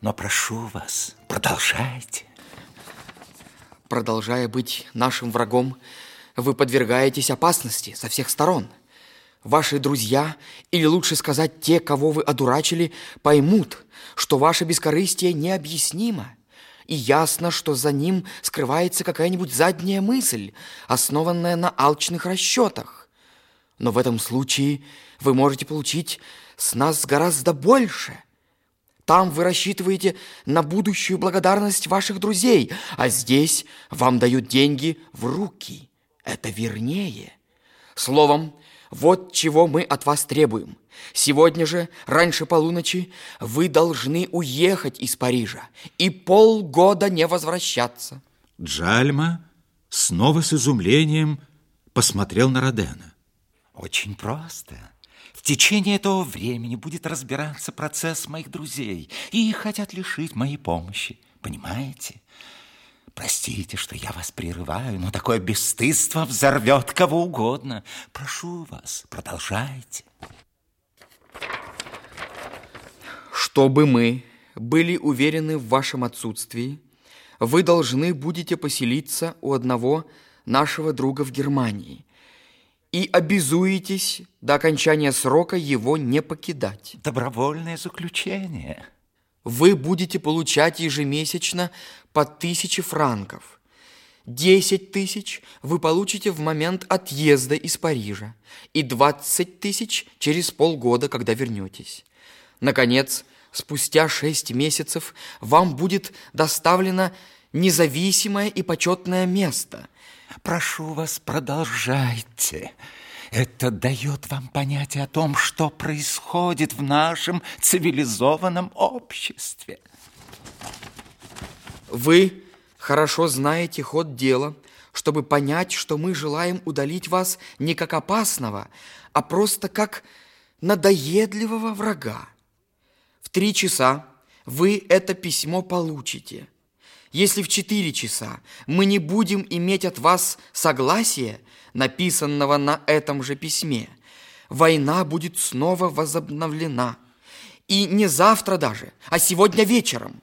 Но прошу вас, продолжайте. Продолжая быть нашим врагом, вы подвергаетесь опасности со всех сторон. Ваши друзья, или лучше сказать, те, кого вы одурачили, поймут, что ваше бескорыстие необъяснимо. И ясно, что за ним скрывается какая-нибудь задняя мысль, основанная на алчных расчетах. Но в этом случае вы можете получить с нас гораздо больше. Там вы рассчитываете на будущую благодарность ваших друзей, а здесь вам дают деньги в руки. Это вернее. Словом, вот чего мы от вас требуем. Сегодня же, раньше полуночи, вы должны уехать из Парижа и полгода не возвращаться. Джальма снова с изумлением посмотрел на Родена. Очень просто. Течение этого времени будет разбираться процесс моих друзей, и хотят лишить моей помощи. Понимаете? Простите, что я вас прерываю, но такое бесстыдство взорвет кого угодно. Прошу вас, продолжайте. Чтобы мы были уверены в вашем отсутствии, вы должны будете поселиться у одного нашего друга в Германии и обязуетесь до окончания срока его не покидать. Добровольное заключение. Вы будете получать ежемесячно по тысяче франков. Десять тысяч вы получите в момент отъезда из Парижа и двадцать тысяч через полгода, когда вернетесь. Наконец, спустя шесть месяцев вам будет доставлено независимое и почетное место. Прошу вас, продолжайте. Это дает вам понятие о том, что происходит в нашем цивилизованном обществе. Вы хорошо знаете ход дела, чтобы понять, что мы желаем удалить вас не как опасного, а просто как надоедливого врага. В три часа вы это письмо получите. Если в четыре часа мы не будем иметь от вас согласия, написанного на этом же письме, война будет снова возобновлена. И не завтра даже, а сегодня вечером.